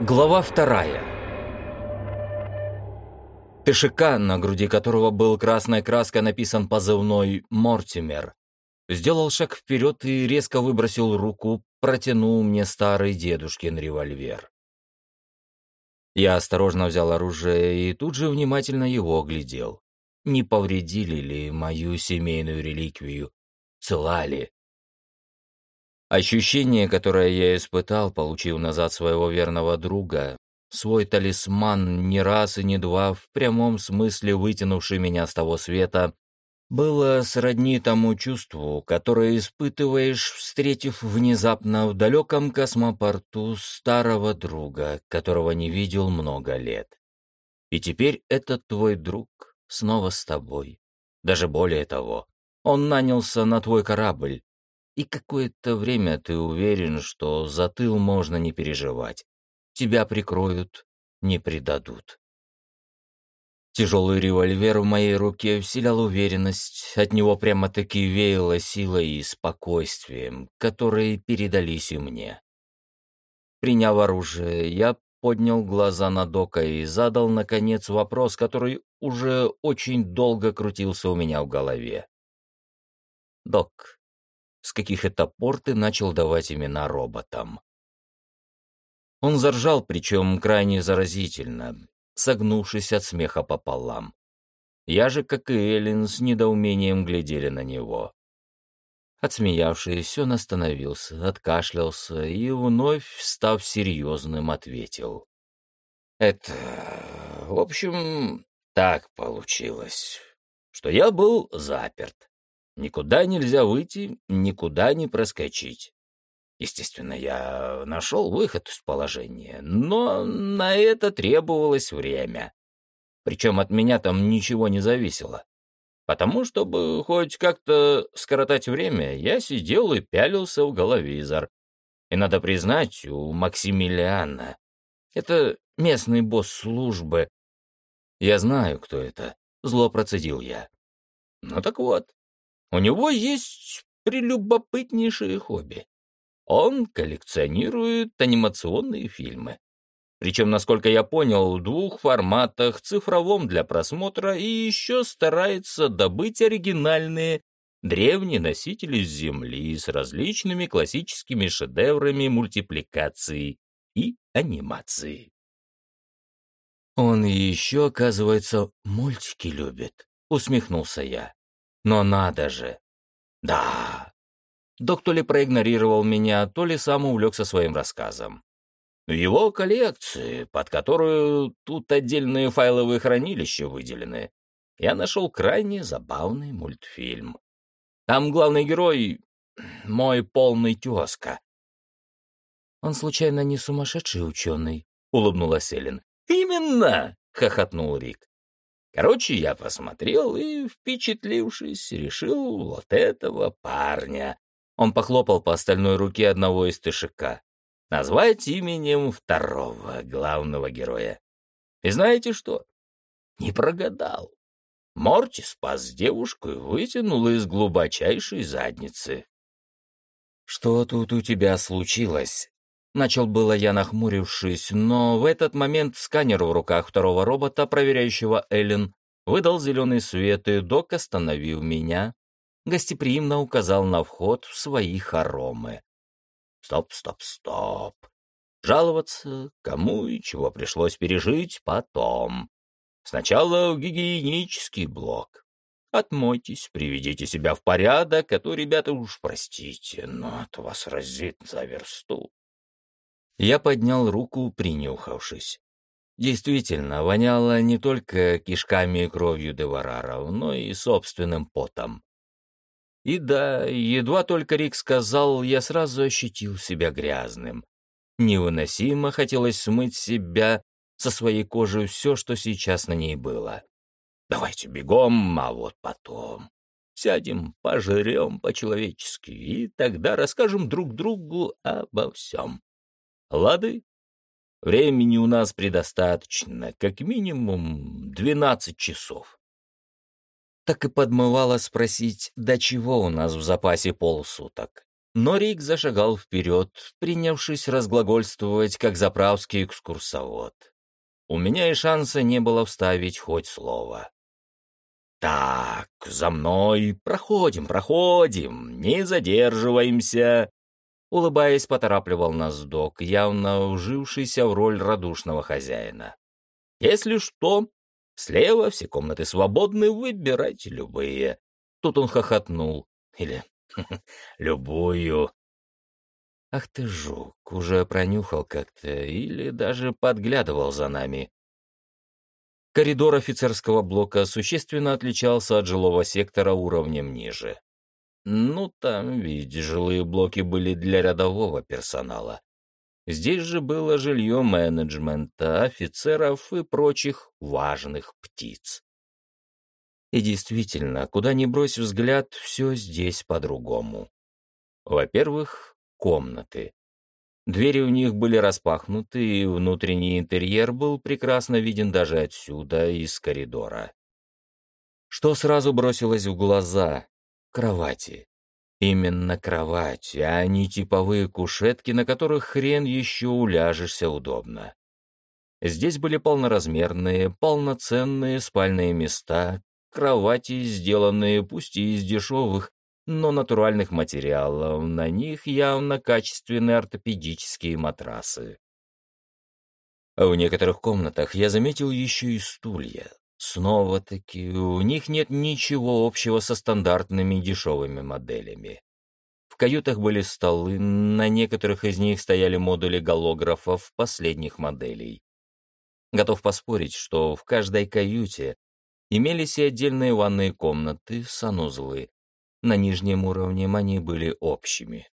Глава вторая. ТШК, на груди которого был красной краской написан позывной «Мортимер», сделал шаг вперед и резко выбросил руку, протянул мне старый дедушкин револьвер. Я осторожно взял оружие и тут же внимательно его оглядел. Не повредили ли мою семейную реликвию? Цела ли? Ощущение, которое я испытал, получив назад своего верного друга, свой талисман не раз и не два, в прямом смысле вытянувший меня с того света, было сродни тому чувству, которое испытываешь, встретив внезапно в далеком космопорту старого друга, которого не видел много лет. И теперь этот твой друг снова с тобой. Даже более того, он нанялся на твой корабль, и какое-то время ты уверен, что за тыл можно не переживать. Тебя прикроют, не предадут. Тяжелый револьвер в моей руке вселял уверенность, от него прямо-таки веяло силой и спокойствием, которые передались и мне. Приняв оружие, я поднял глаза на Дока и задал, наконец, вопрос, который уже очень долго крутился у меня в голове. «Док, с каких это пор ты начал давать имена роботам. Он заржал, причем крайне заразительно, согнувшись от смеха пополам. Я же, как и Эллен, с недоумением глядели на него. Отсмеявшись, он остановился, откашлялся и, вновь став серьезным, ответил. «Это, в общем, так получилось, что я был заперт. Никуда нельзя выйти, никуда не проскочить. Естественно, я нашел выход из положения, но на это требовалось время. Причем от меня там ничего не зависело. Потому, чтобы хоть как-то скоротать время, я сидел и пялился в головизор. И надо признать, у Максимилиана. Это местный босс службы. Я знаю, кто это. Зло процедил я. Ну так вот, у него есть прелюбопытнейшее хобби. Он коллекционирует анимационные фильмы. Причем, насколько я понял, в двух форматах, цифровом для просмотра, и еще старается добыть оригинальные древние носители Земли с различными классическими шедеврами мультипликации и анимации. «Он еще, оказывается, мультики любит», — усмехнулся я. Но надо же. Да. Док то ли проигнорировал меня, то ли сам увлекся своим рассказом. В его коллекции, под которую тут отдельные файловые хранилища выделены, я нашел крайне забавный мультфильм. Там главный герой — мой полный тезка. «Он, случайно, не сумасшедший ученый?» — улыбнулась Эллен. «Именно!» — хохотнул Рик. Короче, я посмотрел и, впечатлившись, решил вот этого парня. Он похлопал по остальной руке одного из тышака. Назвать именем второго главного героя. И знаете что? Не прогадал. Морти спас девушку и вытянул из глубочайшей задницы. «Что тут у тебя случилось?» Начал было я, нахмурившись, но в этот момент сканер в руках второго робота, проверяющего Эллен, выдал зеленый свет, и док, остановил меня, гостеприимно указал на вход в свои хоромы. Стоп, стоп, стоп. Жаловаться, кому и чего пришлось пережить потом. Сначала гигиенический блок. Отмойтесь, приведите себя в порядок, а то, ребята, уж простите, но от вас разит за версту. Я поднял руку, принюхавшись. Действительно, воняло не только кишками и кровью девараров, но и собственным потом. И да, едва только Рик сказал, я сразу ощутил себя грязным. Невыносимо хотелось смыть себя со своей кожи все, что сейчас на ней было. Давайте бегом, а вот потом. Сядем, пожрем по-человечески, и тогда расскажем друг другу обо всем. Лады? Времени у нас предостаточно, как минимум двенадцать часов. Так и подмывало спросить, до чего у нас в запасе полсуток. Но Рик зашагал вперед, принявшись разглагольствовать, как заправский экскурсовод. У меня и шанса не было вставить хоть слово. «Так, за мной, проходим, проходим, не задерживаемся!» Улыбаясь, поторапливал нас док, явно ужившийся в роль радушного хозяина. «Если что, слева все комнаты свободны, выбирайте любые». Тут он хохотнул. Или любую. Ах ты жук, уже пронюхал как-то или даже подглядывал за нами. Коридор офицерского блока существенно отличался от жилого сектора уровнем ниже. Ну, там ведь жилые блоки были для рядового персонала. Здесь же было жилье менеджмента, офицеров и прочих важных птиц. И действительно, куда ни брось взгляд, все здесь по-другому. Во-первых, комнаты. Двери у них были распахнуты, и внутренний интерьер был прекрасно виден даже отсюда, из коридора. Что сразу бросилось в глаза? Кровати. Именно кровати, а не типовые кушетки, на которых хрен еще уляжешься удобно. Здесь были полноразмерные, полноценные спальные места, кровати, сделанные пусть и из дешевых, но натуральных материалов, на них явно качественные ортопедические матрасы. В некоторых комнатах я заметил еще и стулья. Снова-таки, у них нет ничего общего со стандартными дешевыми моделями. В каютах были столы, на некоторых из них стояли модули голографов последних моделей. Готов поспорить, что в каждой каюте имелись и отдельные ванные комнаты, санузлы, на нижнем уровне они были общими.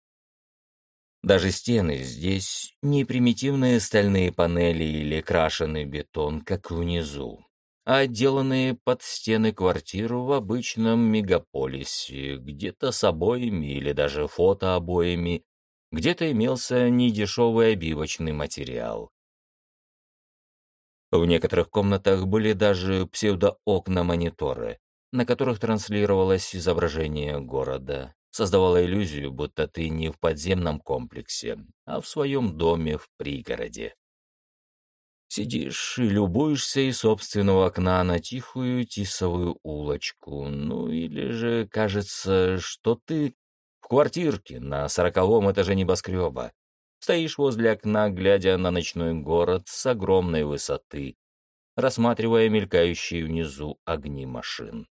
Даже стены здесь не примитивные стальные панели или крашеный бетон, как внизу, а отделанные под стены квартир в обычном мегаполисе, где-то с обоями или даже фотообоями, где-то имелся недешевый обивочный материал. В некоторых комнатах были даже псевдоокна-мониторы, на которых транслировалось изображение города, создавало иллюзию, будто ты не в подземном комплексе, а в своем доме в пригороде. Сидишь и любуешься из собственного окна на тихую тисовую улочку, ну или же кажется, что ты в квартирке на сороковом этаже небоскреба. Стоишь возле окна, глядя на ночной город с огромной высоты, рассматривая мелькающие внизу огни машин.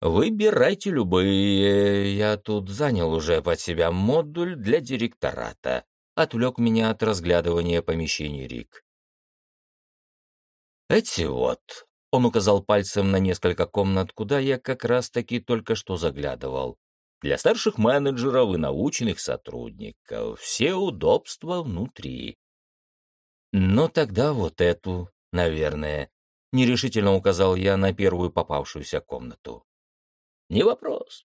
Выбирайте любые. Я тут занял уже под себя модуль для директората. Отвлек меня от разглядывания помещений Рик. Эти вот. Он указал пальцем на несколько комнат, куда я как раз-таки только что заглядывал. Для старших менеджеров и научных сотрудников. Все удобства внутри. Но тогда вот эту, наверное, нерешительно указал я на первую попавшуюся комнату. Не вопрос.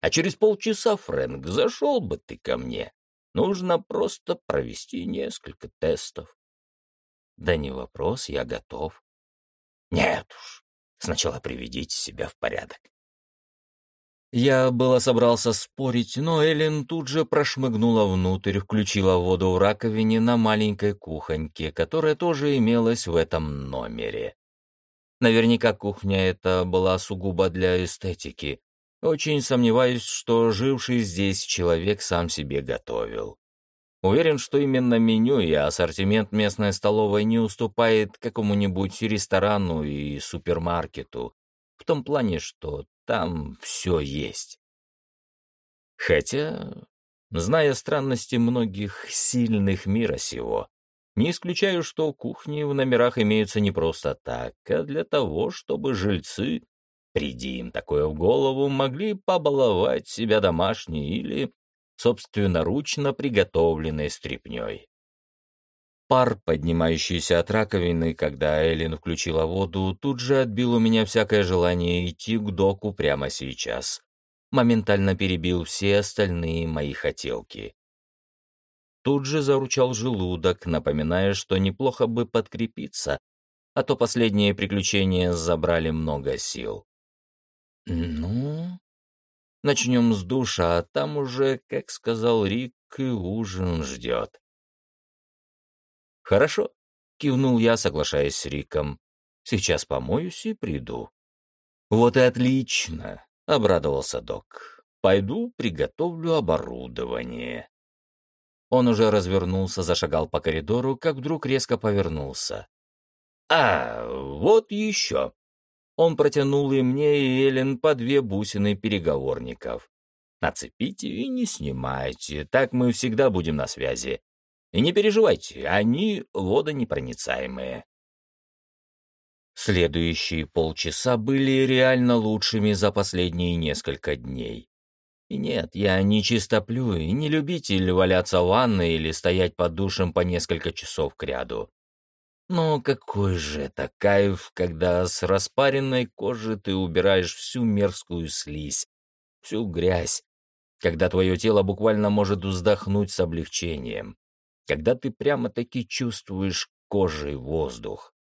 А через полчаса, Фрэнк, зашел бы ты ко мне. Нужно просто провести несколько тестов. Да не вопрос, я готов. Нет уж, сначала приведите себя в порядок. Я было собрался спорить, но Эллен тут же прошмыгнула внутрь, включила воду в раковине на маленькой кухоньке, которая тоже имелась в этом номере. Наверняка кухня эта была сугубо для эстетики. Очень сомневаюсь, что живший здесь человек сам себе готовил. Уверен, что именно меню и ассортимент местной столовой не уступает какому-нибудь ресторану и супермаркету, в том плане, что там все есть. Хотя, зная странности многих сильных мира сего, не исключаю, что кухни в номерах имеются не просто так, а для того, чтобы жильцы, приди им такое в голову, могли побаловать себя домашней или собственноручно приготовленной стряпнёй. Пар, поднимающийся от раковины, когда Эллен включила воду, тут же отбил у меня всякое желание идти к доку прямо сейчас. Моментально перебил все остальные мои хотелки. Тут же заручал желудок, напоминая, что неплохо бы подкрепиться, а то последние приключения забрали много сил. «Ну?» Начнем с душа, а там уже, как сказал Рик, и ужин ждет. «Хорошо», — кивнул я, соглашаясь с Риком. «Сейчас помоюсь и приду». «Вот и отлично», — обрадовался док. «Пойду приготовлю оборудование». Он уже развернулся, зашагал по коридору, как вдруг резко повернулся. «А, вот еще!» Он протянул и мне, и Эллен по две бусины переговорников. «Нацепите и не снимайте, так мы всегда будем на связи. И не переживайте, они водонепроницаемые». Следующие полчаса были реально лучшими за последние несколько дней. И нет, я не чистоплю и не любитель валяться в ванной или стоять под душем по несколько часов кряду. Но какой же это кайф, когда с распаренной кожи ты убираешь всю мерзкую слизь, всю грязь, когда твое тело буквально может вздохнуть с облегчением, когда ты прямо-таки чувствуешь кожей воздух.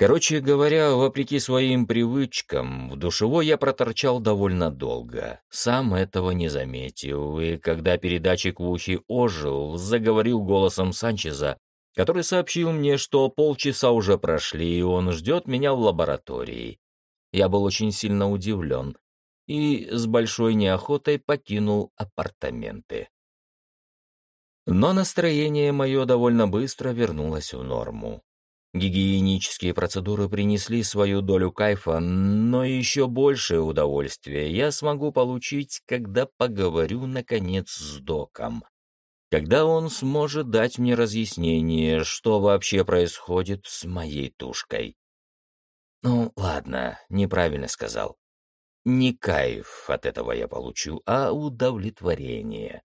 Короче говоря, вопреки своим привычкам, в душевой я проторчал довольно долго. Сам этого не заметил, и когда передатчик в ухе ожил, заговорил голосом Санчеза, который сообщил мне, что полчаса уже прошли, и он ждет меня в лаборатории. Я был очень сильно удивлен и с большой неохотой покинул апартаменты. Но настроение мое довольно быстро вернулось в норму. Гигиенические процедуры принесли свою долю кайфа, но еще большее удовольствие я смогу получить, когда поговорю, наконец, с доком. Когда он сможет дать мне разъяснение, что вообще происходит с моей тушкой. Ну, ладно, неправильно сказал. Не кайф от этого я получу, а удовлетворение.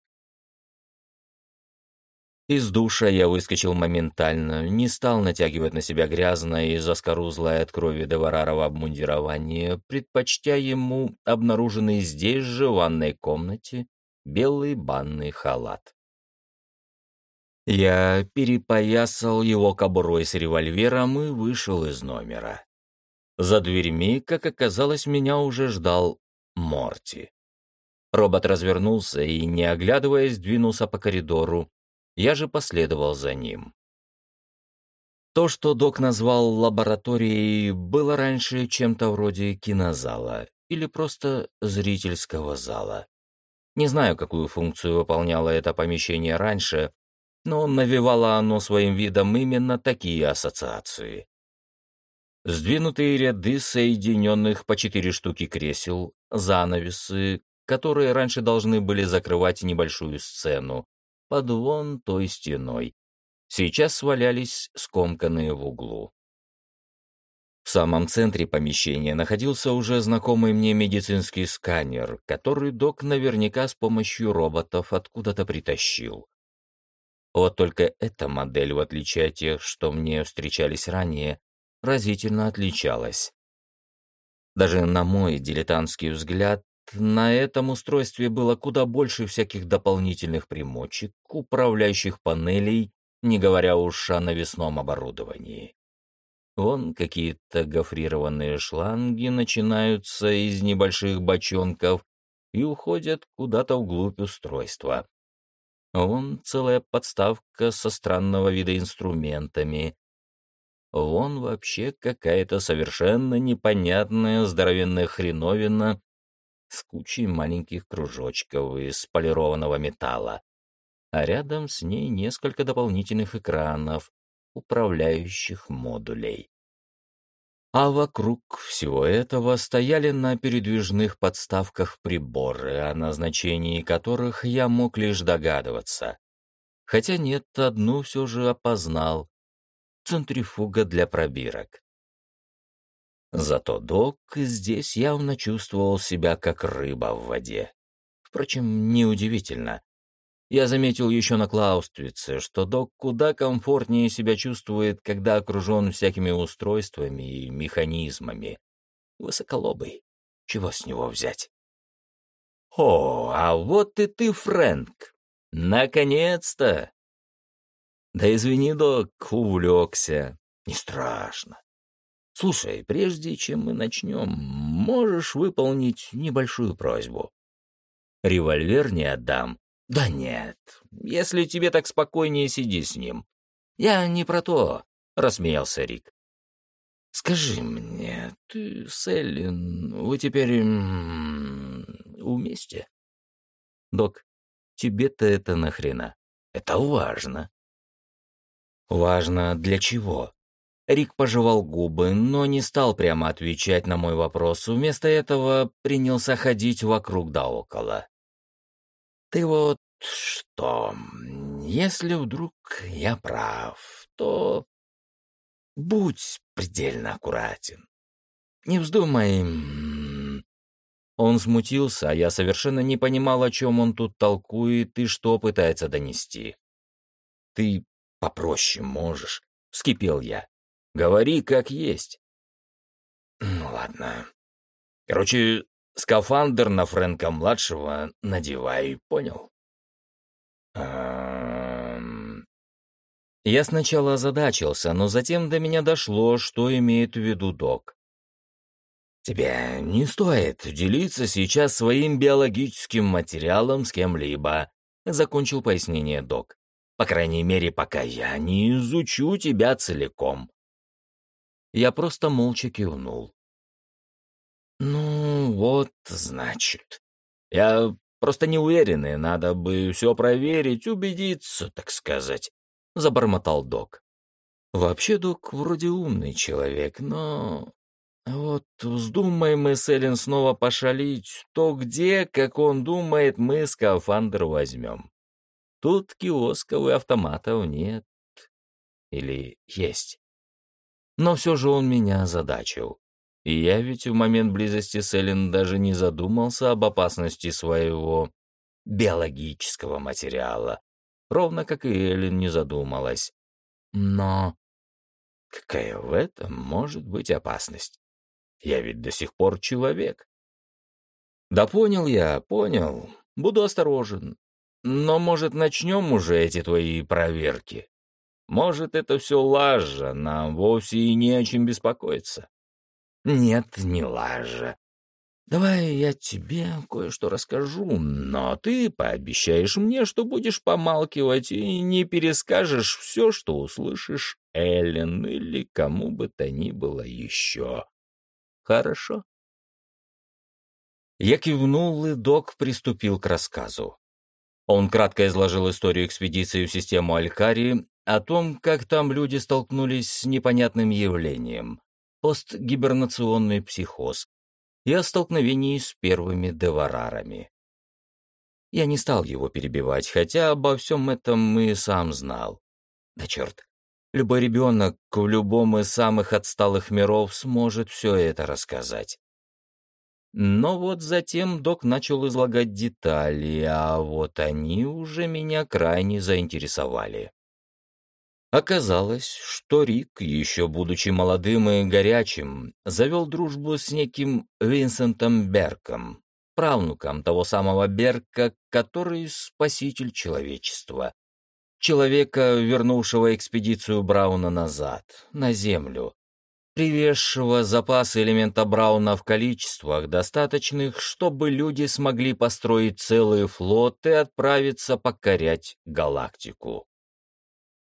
Из душа я выскочил моментально, не стал натягивать на себя грязное и заскорузлое от крови Деварарова обмундирование, предпочтя ему обнаруженный здесь же в ванной комнате белый банный халат. Я перепоясал его кобурой с револьвером и вышел из номера. За дверьми, как оказалось, меня уже ждал Морти. Робот развернулся и, не оглядываясь, двинулся по коридору, я же последовал за ним. То, что док назвал лабораторией, было раньше чем-то вроде кинозала или просто зрительского зала. Не знаю, какую функцию выполняло это помещение раньше, но навевало оно своим видом именно такие ассоциации. Сдвинутые ряды соединенных по четыре штуки кресел, занавесы, которые раньше должны были закрывать небольшую сцену, под вон той стеной. Сейчас свалялись скомканные в углу. В самом центре помещения находился уже знакомый мне медицинский сканер, который док наверняка с помощью роботов откуда-то притащил. Вот только эта модель, в отличие от тех, что мне встречались ранее, разительно отличалась. Даже на мой дилетантский взгляд, на этом устройстве было куда больше всяких дополнительных примочек, управляющих панелей, не говоря уж о навесном оборудовании. Вон какие-то гофрированные шланги начинаются из небольших бочонков и уходят куда-то вглубь устройства. Вон целая подставка со странного вида инструментами. Вон вообще какая-то совершенно непонятная здоровенная хреновина с кучей маленьких кружочков из полированного металла, а рядом с ней несколько дополнительных экранов, управляющих модулей. А вокруг всего этого стояли на передвижных подставках приборы, о назначении которых я мог лишь догадываться. Хотя нет, одну все же опознал. Центрифуга для пробирок. Зато док здесь явно чувствовал себя как рыба в воде. Впрочем, неудивительно. Я заметил еще на Клаустрице, что док куда комфортнее себя чувствует, когда окружен всякими устройствами и механизмами. Высоколобый. Чего с него взять? О, а вот и ты, Фрэнк. Наконец-то! Да извини, док, увлекся. Не страшно. Слушай, прежде чем мы начнем, можешь выполнить небольшую просьбу. Револьвер не отдам. Да нет, если тебе так спокойнее, сиди с ним. Я не про то, — рассмеялся Рик. Скажи мне, ты с Эллен, вы теперь вместе? Док, тебе-то это нахрена? Это важно. Важно для чего? Рик пожевал губы, но не стал прямо отвечать на мой вопрос. Вместо этого принялся ходить вокруг да около. «Ты вот что, если вдруг я прав, то будь предельно аккуратен. Не вздумай...» Он смутился, а я совершенно не понимал, о чем он тут толкует и что пытается донести. «Ты попроще можешь», — вскипел я. «Говори, как есть». «Ну ладно. Короче, скафандр на Фрэнка-младшего надевай, понял?» Я сначала озадачился, но затем до меня дошло, что имеет в виду док. «Тебе не стоит делиться сейчас своим биологическим материалом с кем-либо», — закончил пояснение док. «По крайней мере, пока я не изучу тебя целиком». Я просто молча кивнул. «Ну, вот, значит. Я просто не уверен, и надо бы все проверить, убедиться, так сказать забормотал док. Вообще, док вроде умный человек, но... Вот вздумаем мы с Эллен снова пошалить, то где, как он думает, мы скафандр возьмем? Тут киосков и автоматов нет. Или есть. Но все же он меня озадачил. И я ведь в момент близости с Эллен даже не задумался об опасности своего биологического материала ровно как и Эллен не задумалась. Но какая в этом может быть опасность? Я ведь до сих пор человек. Да понял я, понял. Буду осторожен. Но, может, начнем уже эти твои проверки? Может, это все лажа, нам вовсе и не о чем беспокоиться. Нет, не лажа. Давай я тебе кое-что расскажу, но ты пообещаешь мне, что будешь помалкивать и не перескажешь все, что услышишь Эллен или кому бы то ни было еще. Хорошо?» Я кивнул, и док приступил к рассказу. Он кратко изложил историю экспедиции в систему Алькари, о том, как там люди столкнулись с непонятным явлением — постгибернационный психоз, и о столкновении с первыми деварарами. Я не стал его перебивать, хотя обо всем этом и сам знал. Да черт, любой ребенок в любом из самых отсталых миров сможет все это рассказать. Но вот затем док начал излагать детали, а вот они уже меня крайне заинтересовали. Оказалось, что Рик, еще будучи молодым и горячим, завел дружбу с неким Винсентом Берком, правнуком того самого Берка, который спаситель человечества. Человека, вернувшего экспедицию Брауна назад, на Землю, привезшего запасы элемента Брауна в количествах, достаточных, чтобы люди смогли построить целый флот и отправиться покорять галактику.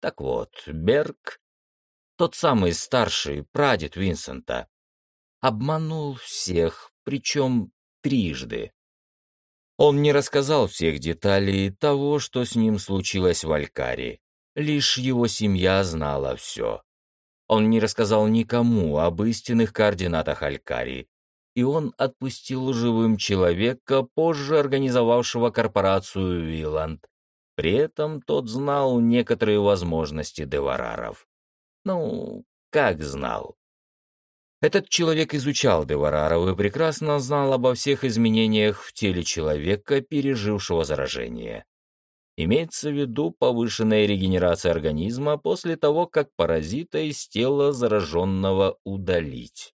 Так вот, Берг, тот самый старший прадед Винсента, обманул всех, причем трижды. Он не рассказал всех деталей того, что с ним случилось в Алькаре. Лишь его семья знала все. Он не рассказал никому об истинных координатах Алькари, и он отпустил живым человека, позже организовавшего корпорацию Виланд, при этом тот знал некоторые возможности девараров. Ну, как знал? Этот человек изучал девараров и прекрасно знал обо всех изменениях в теле человека, пережившего заражение. Имеется в виду повышенная регенерация организма после того, как паразита из тела зараженного удалить.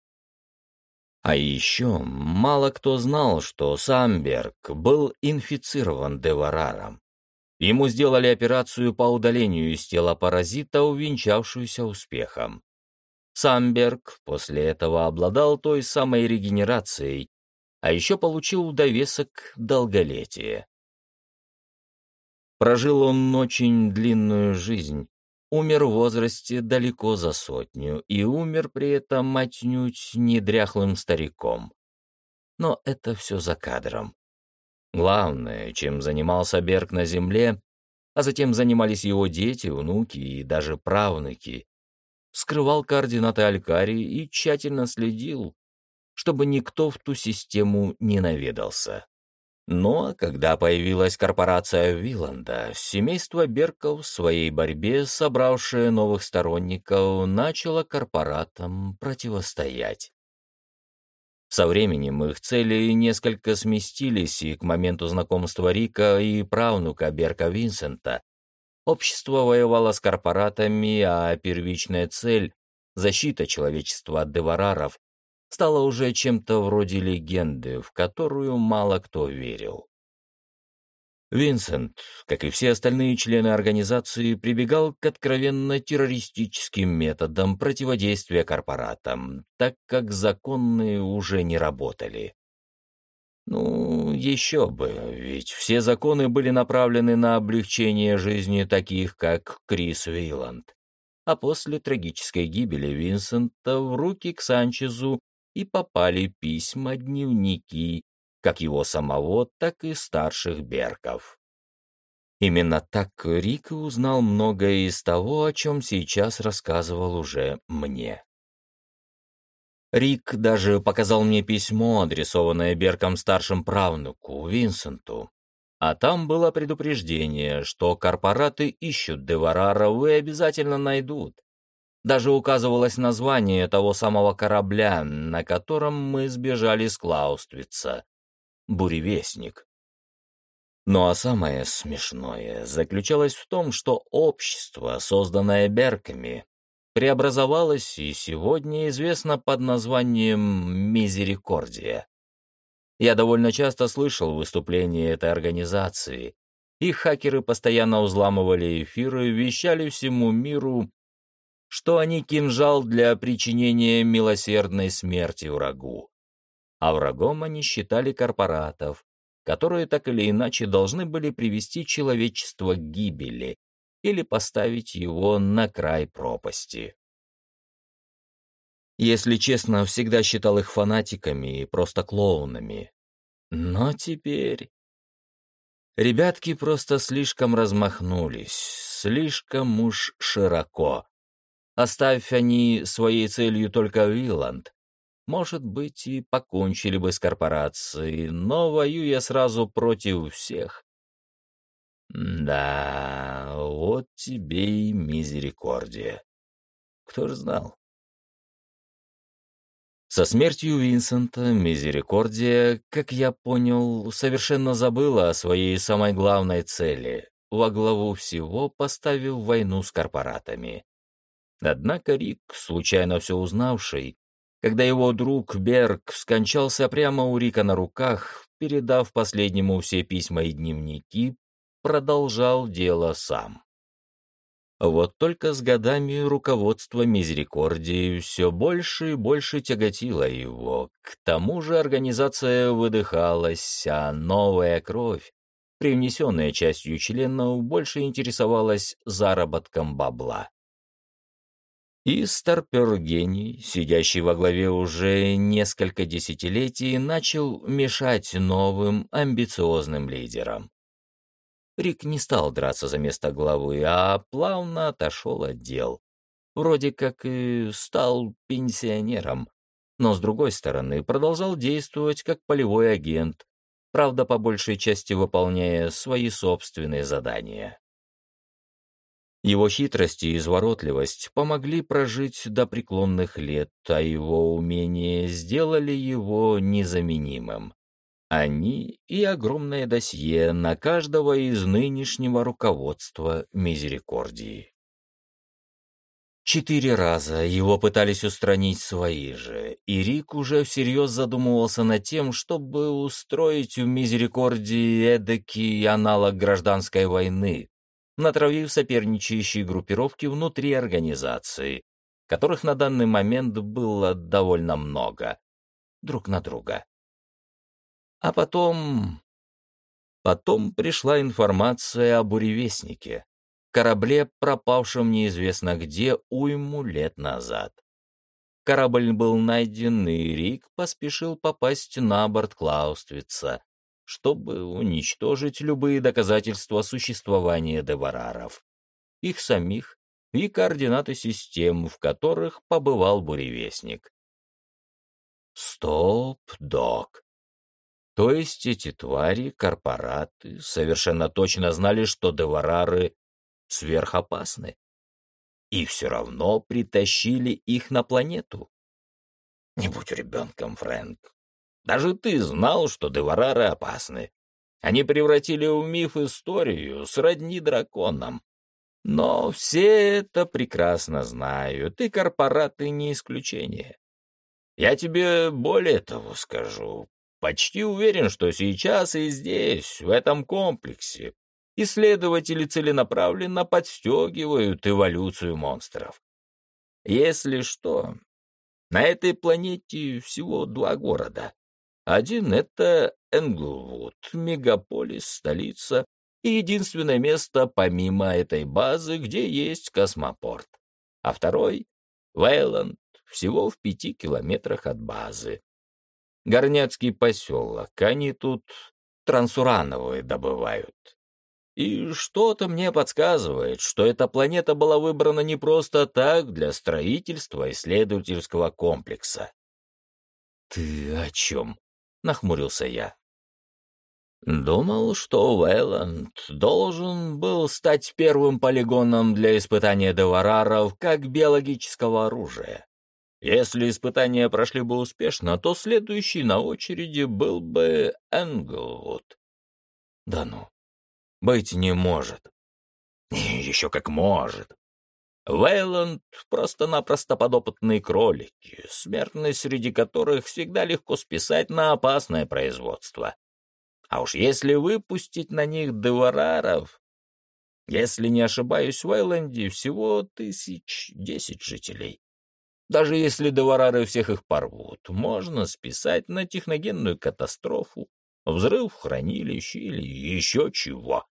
А еще мало кто знал, что Самберг был инфицирован девараром. Ему сделали операцию по удалению из тела паразита, увенчавшуюся успехом. Сам Берг после этого обладал той самой регенерацией, а еще получил довесок долголетия. Прожил он очень длинную жизнь, умер в возрасте далеко за сотню и умер при этом отнюдь не дряхлым стариком. Но это все за кадром. Главное, чем занимался Берг на земле, а затем занимались его дети, внуки и даже правнуки, скрывал координаты Алькарии и тщательно следил, чтобы никто в ту систему не наведался. Но когда появилась корпорация Виланда, семейство Берков в своей борьбе, собравшее новых сторонников, начало корпоратам противостоять. Со временем их цели несколько сместились, и к моменту знакомства Рика и правнука Берка Винсента общество воевало с корпоратами, а первичная цель — защита человечества от девараров стала уже чем-то вроде легенды, в которую мало кто верил. Винсент, как и все остальные члены организации, прибегал к откровенно террористическим методам противодействия корпоратам, так как законные уже не работали. Ну, еще бы, ведь все законы были направлены на облегчение жизни таких, как Крис Вейланд. А после трагической гибели Винсента в руки к Санчезу и попали письма, дневники, как его самого, так и старших Берков. Именно так Рик узнал многое из того, о чем сейчас рассказывал уже мне. Рик даже показал мне письмо, адресованное Берком старшим правнуку, Винсенту. А там было предупреждение, что корпораты ищут Деварара и обязательно найдут. Даже указывалось название того самого корабля, на котором мы сбежали с Клауствица. Буревестник. Ну а самое смешное заключалось в том, что общество, созданное Берками, преобразовалось и сегодня известно под названием «Мизерикордия». Я довольно часто слышал выступления этой организации. Их хакеры постоянно взламывали эфиры, вещали всему миру, что они кинжал для причинения милосердной смерти врагу. А врагом они считали корпоратов, которые так или иначе должны были привести человечество к гибели или поставить его на край пропасти. Если честно, всегда считал их фанатиками и просто клоунами. Но теперь... Ребятки просто слишком размахнулись, слишком уж широко. Оставь они своей целью только Виланд, может быть, и покончили бы с корпорацией, но воюя сразу против всех. Да, вот тебе и мизерикордия. Кто ж знал? Со смертью Винсента Мизерикордия, как я понял, совершенно забыла о своей самой главной цели, во главу всего поставив войну с корпоратами. Однако Рик, случайно все узнавший, когда его друг Берг скончался прямо у Рика на руках, передав последнему все письма и дневники, продолжал дело сам. Вот только с годами руководство Мизерикордии все больше и больше тяготило его. К тому же организация выдыхалась, а новая кровь, привнесенная частью членов, больше интересовалась заработком бабла. И старпер-гений, сидящий во главе уже несколько десятилетий, начал мешать новым амбициозным лидерам. Рик не стал драться за место главы, а плавно отошел от дел. Вроде как и стал пенсионером, но, с другой стороны, продолжал действовать как полевой агент, правда, по большей части выполняя свои собственные задания. Его хитрость и изворотливость помогли прожить до преклонных лет, а его умения сделали его незаменимым. Они и огромное досье на каждого из нынешнего руководства Мизерикордии. Четыре раза его пытались устранить свои же, и Рик уже всерьез задумывался над тем, чтобы устроить в Мизерикордии эдакий аналог гражданской войны, натравив соперничающие группировки внутри организации, которых на данный момент было довольно много, друг на друга. А потом... Потом пришла информация о буревестнике, корабле, пропавшем неизвестно где уйму лет назад. Корабль был найден, и Рик поспешил попасть на борт Клаустwiца, чтобы уничтожить любые доказательства существования девараров, их самих и координаты систем, в которых побывал буревестник. Стоп, док. То есть эти твари, корпораты, совершенно точно знали, что деварары сверхопасны. И все равно притащили их на планету. Не будь ребенком, Фрэнк. Даже ты знал, что деварары опасны. Они превратили в миф историю сродни драконам. Но все это прекрасно знают, и корпораты не исключение. Я тебе более того скажу. Почти уверен, что сейчас и здесь, в этом комплексе, исследователи целенаправленно подстегивают эволюцию монстров. Если что, на этой планете всего два города. Один — это Энглвуд, мегаполис, столица и единственное место помимо этой базы, где есть космопорт. А второй — Вейланд, всего в пяти километрах от базы. Горняцкий поселок, они тут трансурановые добывают. И что-то мне подсказывает, что эта планета была выбрана не просто так для строительства исследовательского комплекса. «Ты о чем?» — нахмурился я. Думал, что Вейланд должен был стать первым полигоном для испытания девараров как биологического оружия. Если испытания прошли бы успешно, то следующий на очереди был бы Энглвуд. Да ну, быть не может. Еще как может. Вейланд — просто-напросто подопытные кролики, смертность среди которых всегда легко списать на опасное производство. А уж если выпустить на них девараров... Если не ошибаюсь, в Вейланде всего тысяч десять жителей. Даже если деварары всех их порвут, можно списать на техногенную катастрофу, взрыв в хранилище или еще чего.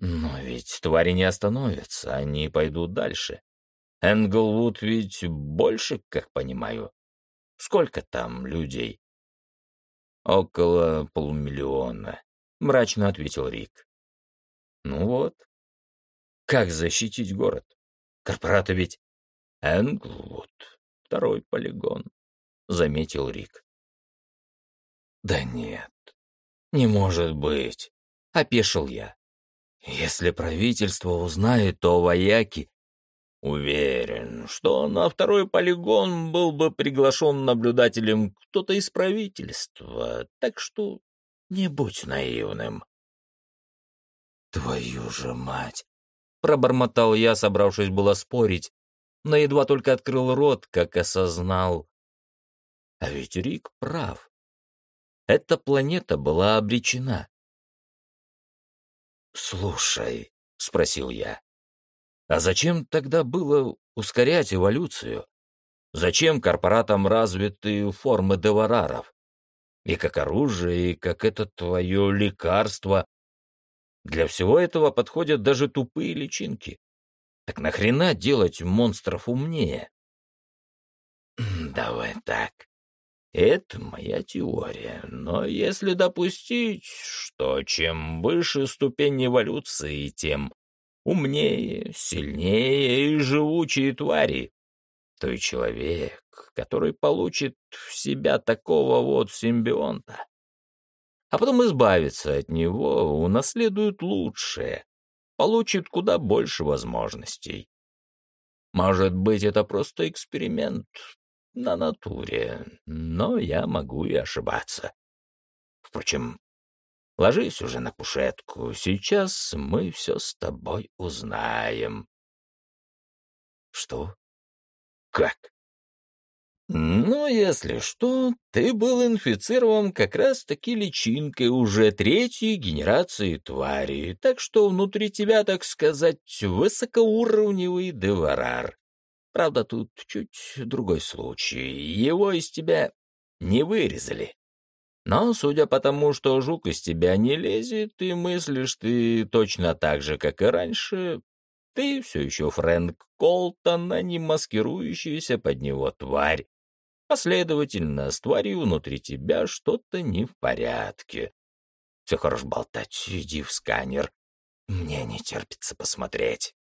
Но ведь твари не остановятся, они пойдут дальше. Энглвуд ведь больше, как понимаю. Сколько там людей? Около полумиллиона, мрачно ответил Рик. Ну вот. Как защитить город? Корпораты ведь... Энглвуд, второй полигон, заметил Рик. Да нет, не может быть, опешил я. Если правительство узнает, то вояки... Уверен, что на второй полигон был бы приглашен наблюдателем кто-то из правительства, так что не будь наивным. «Твою же мать!» — пробормотал я, собравшись было спорить, но едва только открыл рот, как осознал. А ведь Рик прав. Эта планета была обречена. «Слушай», — спросил я, — «а зачем тогда было ускорять эволюцию? Зачем корпоратам развиты формы девараров? И как оружие, и как это твое лекарство. Для всего этого подходят даже тупые личинки. Так нахрена делать монстров умнее?» «Давай так. Это моя теория, но если допустить, что чем выше ступень эволюции, тем умнее, сильнее и живучие твари, то и человек, который получит в себя такого вот симбионта, а потом избавится от него, унаследует лучшее, получит куда больше возможностей. Может быть, это просто эксперимент, на натуре, но я могу и ошибаться. Впрочем, ложись уже на кушетку, сейчас мы все с тобой узнаем. Что? Как? Ну, если что, ты был инфицирован как раз-таки личинкой уже третьей генерации твари, так что внутри тебя, так сказать, высокоуровневый деварар. Правда, тут чуть другой случай. Его из тебя не вырезали. Но, судя по тому, что жук из тебя не лезет, и мыслишь ты точно так же, как и раньше, ты все еще Фрэнк Колтон, а не маскирующаяся под него тварь. А следовательно, с тварью внутри тебя что-то не в порядке. Все хорошо болтать, иди в сканер. Мне не терпится посмотреть.